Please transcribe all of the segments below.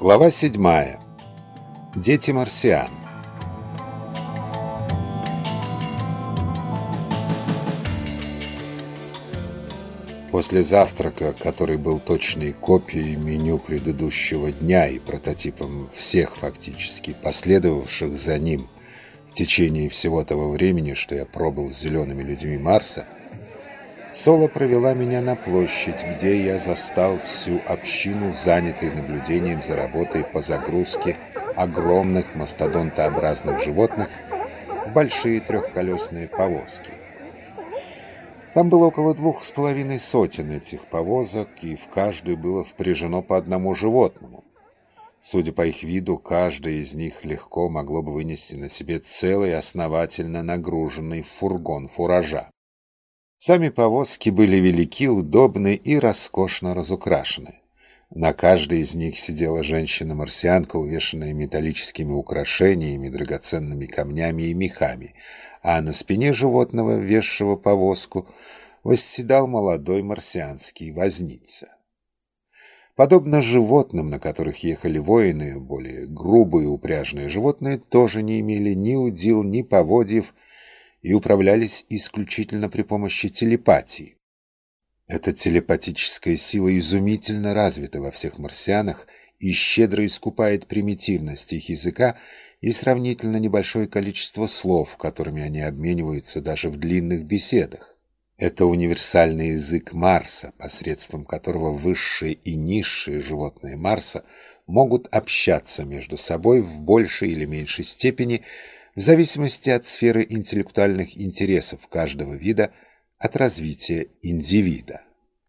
Глава 7. Дети марсиан. После завтрака, который был точной копией меню предыдущего дня и прототипом всех фактически последовавших за ним в течение всего того времени, что я пробыл с зелеными людьми Марса, Соло провела меня на площадь, где я застал всю общину, занятой наблюдением за работой по загрузке огромных мастодонтообразных животных в большие трехколесные повозки. Там было около двух с половиной сотен этих повозок, и в каждую было впряжено по одному животному. Судя по их виду, каждая из них легко могло бы вынести на себе целый основательно нагруженный фургон фуража. Сами повозки были велики, удобны и роскошно разукрашены. На каждой из них сидела женщина-марсианка, увешанная металлическими украшениями, драгоценными камнями и мехами, а на спине животного, везшего повозку, восседал молодой марсианский возница. Подобно животным, на которых ехали воины, более грубые упряжные животные тоже не имели ни удил, ни поводьев, и управлялись исключительно при помощи телепатии. Эта телепатическая сила изумительно развита во всех марсианах и щедро искупает примитивность их языка и сравнительно небольшое количество слов, которыми они обмениваются даже в длинных беседах. Это универсальный язык Марса, посредством которого высшие и низшие животные Марса могут общаться между собой в большей или меньшей степени, в зависимости от сферы интеллектуальных интересов каждого вида, от развития индивида.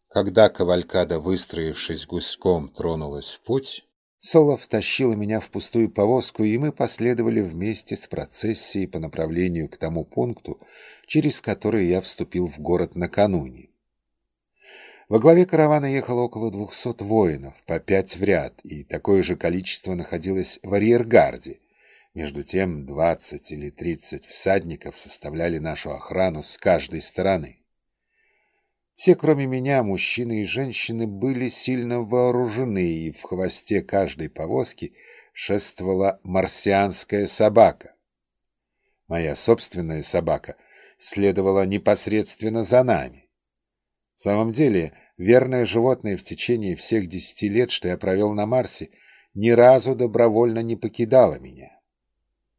Когда кавалькада, выстроившись гуськом, тронулась в путь, Соло втащила меня в пустую повозку, и мы последовали вместе с процессией по направлению к тому пункту, через который я вступил в город накануне. Во главе каравана ехало около двухсот воинов, по пять в ряд, и такое же количество находилось в арьергарде — между тем двадцать или тридцать всадников составляли нашу охрану с каждой стороны. Все, кроме меня, мужчины и женщины, были сильно вооружены, и в хвосте каждой повозки шествовала марсианская собака. Моя собственная собака следовала непосредственно за нами. В самом деле, верное животное в течение всех десяти лет, что я провел на Марсе, ни разу добровольно не покидало меня.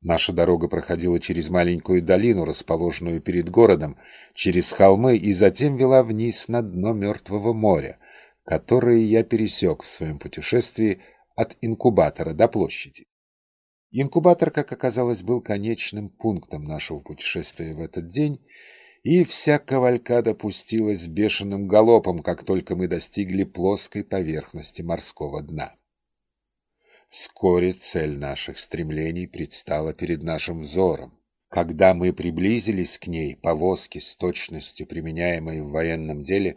Наша дорога проходила через маленькую долину, расположенную перед городом, через холмы и затем вела вниз на дно Мертвого моря, которое я пересек в своем путешествии от инкубатора до площади. Инкубатор, как оказалось, был конечным пунктом нашего путешествия в этот день, и вся кавалькада пустилась бешеным галопом, как только мы достигли плоской поверхности морского дна. Вскоре цель наших стремлений предстала перед нашим взором. Когда мы приблизились к ней, повозки с точностью, применяемой в военном деле,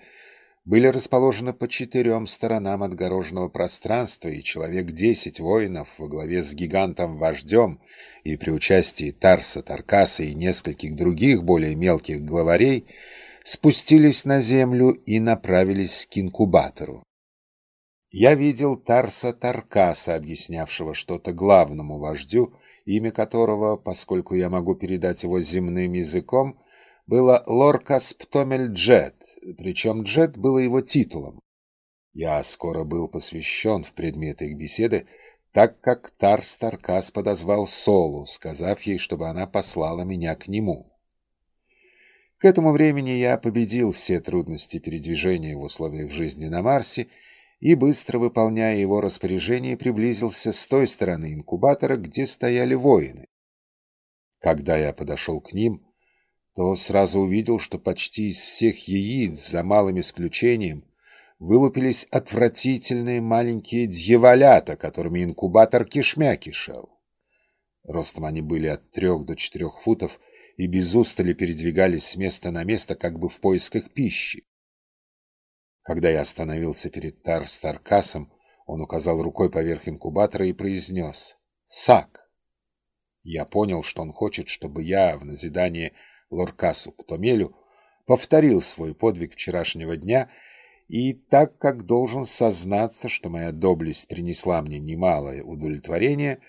были расположены по четырем сторонам отгороженного пространства, и человек десять воинов во главе с гигантом-вождем и при участии Тарса, Таркаса и нескольких других более мелких главарей спустились на землю и направились к инкубатору. Я видел Тарса Таркаса, объяснявшего что-то главному вождю, имя которого, поскольку я могу передать его земным языком, было Лоркас Птомель Джет, причем Джет было его титулом. Я скоро был посвящен в предметы их беседы, так как Тарс Таркас подозвал Солу, сказав ей, чтобы она послала меня к нему. К этому времени я победил все трудности передвижения в условиях жизни на Марсе и, быстро выполняя его распоряжение, приблизился с той стороны инкубатора, где стояли воины. Когда я подошел к ним, то сразу увидел, что почти из всех яиц, за малым исключением, вылупились отвратительные маленькие дьяволята, которыми инкубатор кишмя кишел. Ростом они были от трех до четырех футов и без устали передвигались с места на место, как бы в поисках пищи. Когда я остановился перед Тар-Старкасом, он указал рукой поверх инкубатора и произнес «Сак». Я понял, что он хочет, чтобы я в назидание Лоркасу Птомелю повторил свой подвиг вчерашнего дня И так как должен сознаться, что моя доблесть принесла мне немалое удовлетворение,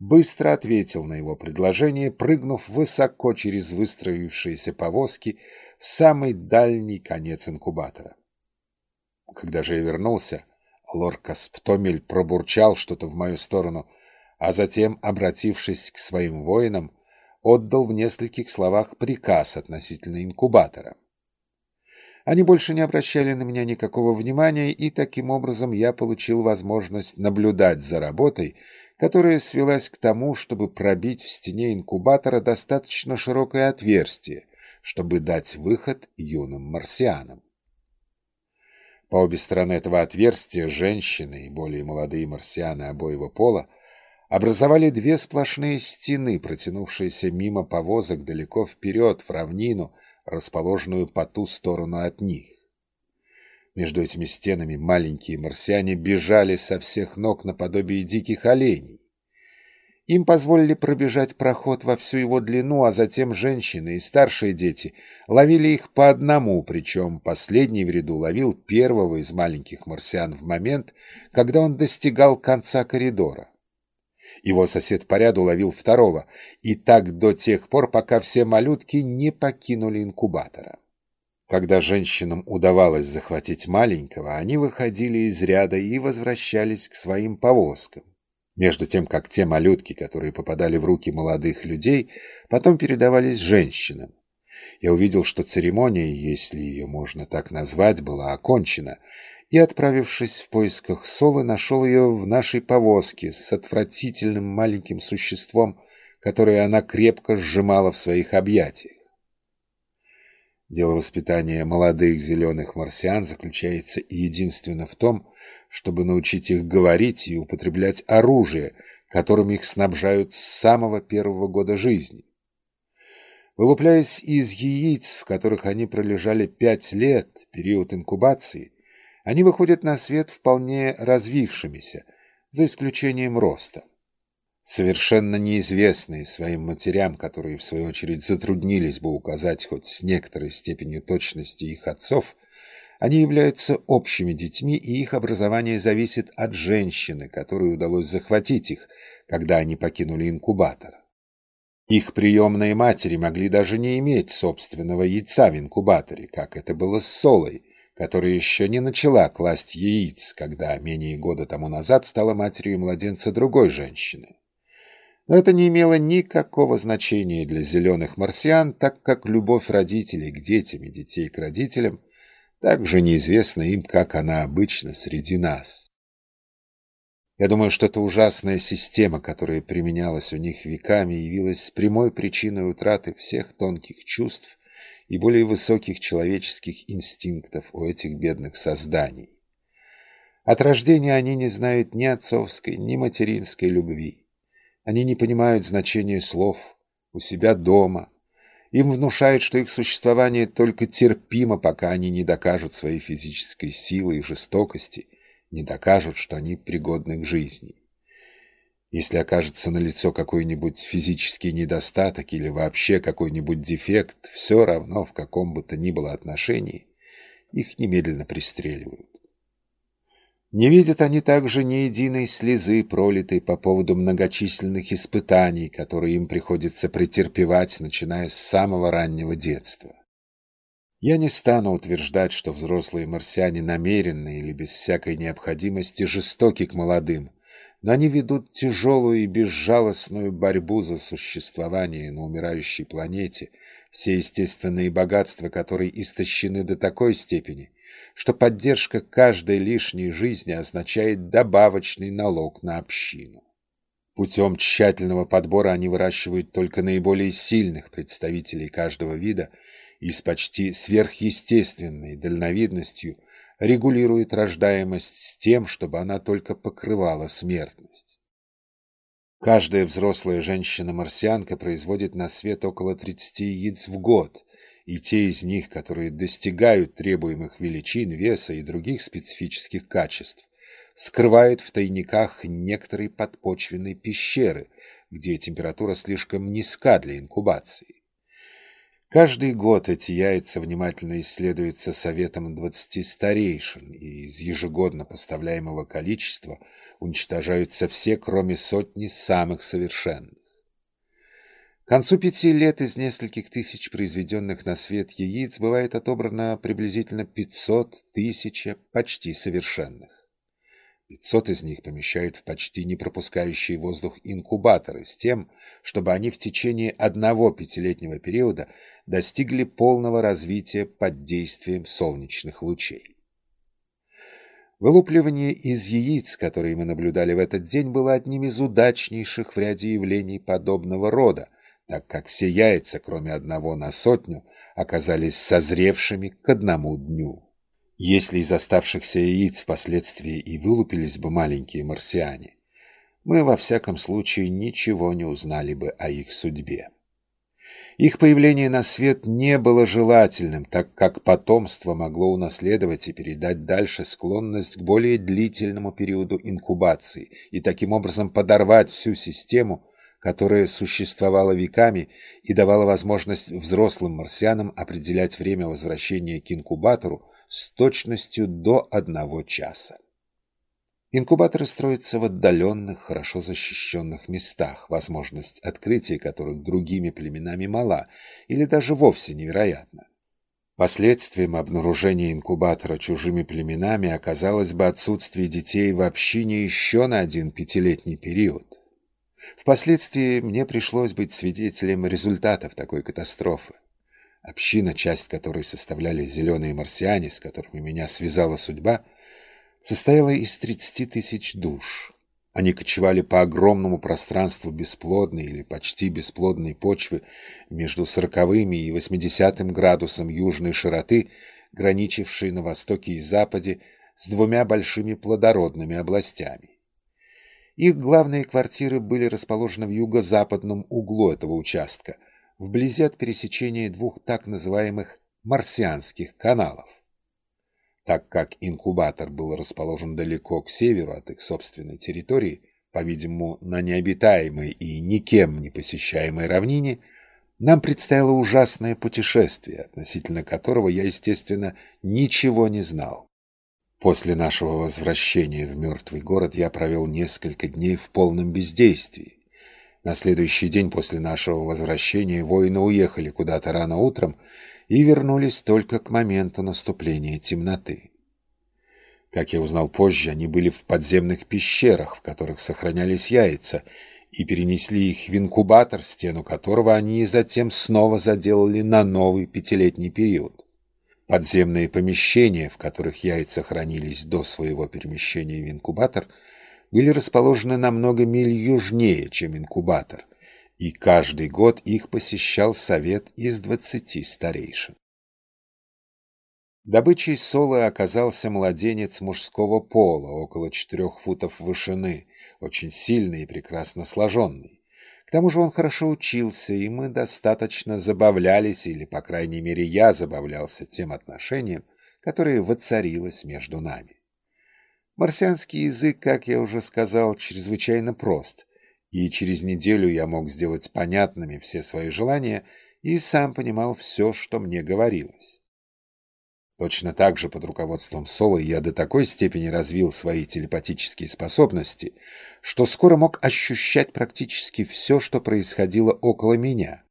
быстро ответил на его предложение, прыгнув высоко через выстроившиеся повозки в самый дальний конец инкубатора. Когда же я вернулся, Лоркас Птомель пробурчал что-то в мою сторону, а затем, обратившись к своим воинам, отдал в нескольких словах приказ относительно инкубатора. Они больше не обращали на меня никакого внимания, и таким образом я получил возможность наблюдать за работой, которая свелась к тому, чтобы пробить в стене инкубатора достаточно широкое отверстие, чтобы дать выход юным марсианам. По обе стороны этого отверстия женщины и более молодые марсианы обоего пола образовали две сплошные стены, протянувшиеся мимо повозок далеко вперед, в равнину, расположенную по ту сторону от них. Между этими стенами маленькие марсиане бежали со всех ног наподобие диких оленей. Им позволили пробежать проход во всю его длину, а затем женщины и старшие дети ловили их по одному, причем последний в ряду ловил первого из маленьких марсиан в момент, когда он достигал конца коридора. Его сосед по ряду ловил второго, и так до тех пор, пока все малютки не покинули инкубатора. Когда женщинам удавалось захватить маленького, они выходили из ряда и возвращались к своим повозкам. Между тем, как те малютки, которые попадали в руки молодых людей, потом передавались женщинам. Я увидел, что церемония, если ее можно так назвать, была окончена, и, отправившись в поисках Солы, нашел ее в нашей повозке с отвратительным маленьким существом, которое она крепко сжимала в своих объятиях. Дело воспитания молодых зеленых марсиан заключается единственно в том, чтобы научить их говорить и употреблять оружие, которым их снабжают с самого первого года жизни. Вылупляясь из яиц, в которых они пролежали пять лет, период инкубации, они выходят на свет вполне развившимися, за исключением роста совершенно неизвестные своим матерям, которые, в свою очередь, затруднились бы указать хоть с некоторой степенью точности их отцов, они являются общими детьми, и их образование зависит от женщины, которой удалось захватить их, когда они покинули инкубатор. Их приемные матери могли даже не иметь собственного яйца в инкубаторе, как это было с Солой, которая еще не начала класть яиц, когда менее года тому назад стала матерью младенца другой женщины. Но это не имело никакого значения для зеленых марсиан, так как любовь родителей к детям и детей к родителям также неизвестна им, как она обычно среди нас. Я думаю, что эта ужасная система, которая применялась у них веками, явилась прямой причиной утраты всех тонких чувств и более высоких человеческих инстинктов у этих бедных созданий. От рождения они не знают ни отцовской, ни материнской любви. Они не понимают значения слов у себя дома. Им внушают, что их существование только терпимо, пока они не докажут своей физической силы и жестокости, не докажут, что они пригодны к жизни. Если окажется налицо какой-нибудь физический недостаток или вообще какой-нибудь дефект, все равно в каком бы то ни было отношении, их немедленно пристреливают. Не видят они также ни единой слезы, пролитой по поводу многочисленных испытаний, которые им приходится претерпевать, начиная с самого раннего детства. Я не стану утверждать, что взрослые марсиане намеренно или без всякой необходимости жестоки к молодым, но они ведут тяжелую и безжалостную борьбу за существование на умирающей планете, все естественные богатства которой истощены до такой степени – что поддержка каждой лишней жизни означает добавочный налог на общину. Путем тщательного подбора они выращивают только наиболее сильных представителей каждого вида и с почти сверхъестественной дальновидностью регулируют рождаемость с тем, чтобы она только покрывала смертность. Каждая взрослая женщина-марсианка производит на свет около 30 яиц в год, и те из них, которые достигают требуемых величин, веса и других специфических качеств, скрывают в тайниках некоторые подпочвенные пещеры, где температура слишком низка для инкубации. Каждый год эти яйца внимательно исследуются советом 20 старейшин, и из ежегодно поставляемого количества уничтожаются все, кроме сотни самых совершенных. К концу пяти лет из нескольких тысяч произведенных на свет яиц бывает отобрано приблизительно 500 тысяч почти совершенных. 500 из них помещают в почти не пропускающие воздух инкубаторы с тем, чтобы они в течение одного пятилетнего периода достигли полного развития под действием солнечных лучей. Вылупливание из яиц, которые мы наблюдали в этот день, было одним из удачнейших в ряде явлений подобного рода, так как все яйца, кроме одного на сотню, оказались созревшими к одному дню. Если из оставшихся яиц впоследствии и вылупились бы маленькие марсиане, мы во всяком случае ничего не узнали бы о их судьбе. Их появление на свет не было желательным, так как потомство могло унаследовать и передать дальше склонность к более длительному периоду инкубации и таким образом подорвать всю систему, которая существовала веками и давала возможность взрослым марсианам определять время возвращения к инкубатору с точностью до одного часа. Инкубаторы строятся в отдаленных, хорошо защищенных местах, возможность открытия которых другими племенами мала или даже вовсе невероятна. Последствием обнаружения инкубатора чужими племенами оказалось бы отсутствие детей в общине еще на один пятилетний период. Впоследствии мне пришлось быть свидетелем результатов такой катастрофы. Община, часть которой составляли зеленые марсиане, с которыми меня связала судьба, состояла из 30 тысяч душ. Они кочевали по огромному пространству бесплодной или почти бесплодной почвы между сороковыми и восьмидесятым градусом южной широты, граничившей на востоке и западе с двумя большими плодородными областями. Их главные квартиры были расположены в юго-западном углу этого участка – вблизи от пересечения двух так называемых марсианских каналов. Так как инкубатор был расположен далеко к северу от их собственной территории, по-видимому, на необитаемой и никем не посещаемой равнине, нам предстояло ужасное путешествие, относительно которого я, естественно, ничего не знал. После нашего возвращения в мертвый город я провел несколько дней в полном бездействии. На следующий день после нашего возвращения воины уехали куда-то рано утром и вернулись только к моменту наступления темноты. Как я узнал позже, они были в подземных пещерах, в которых сохранялись яйца, и перенесли их в инкубатор, стену которого они затем снова заделали на новый пятилетний период. Подземные помещения, в которых яйца хранились до своего перемещения в инкубатор – были расположены намного миль южнее, чем инкубатор, и каждый год их посещал совет из двадцати старейшин. Добычей солы оказался младенец мужского пола, около четырех футов вышины, очень сильный и прекрасно сложенный. К тому же он хорошо учился, и мы достаточно забавлялись, или, по крайней мере, я забавлялся тем отношением, которое воцарилось между нами. Марсианский язык, как я уже сказал, чрезвычайно прост, и через неделю я мог сделать понятными все свои желания и сам понимал все, что мне говорилось. Точно так же под руководством Соло я до такой степени развил свои телепатические способности, что скоро мог ощущать практически все, что происходило около меня.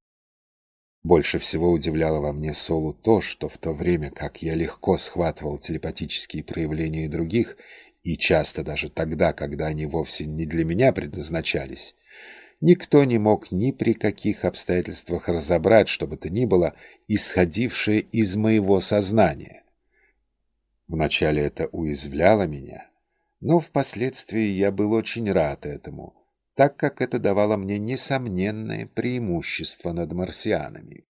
Больше всего удивляло во мне Солу то, что в то время, как я легко схватывал телепатические проявления других и часто даже тогда, когда они вовсе не для меня предназначались, никто не мог ни при каких обстоятельствах разобрать, что бы то ни было, исходившее из моего сознания. Вначале это уязвляло меня, но впоследствии я был очень рад этому, так как это давало мне несомненное преимущество над марсианами.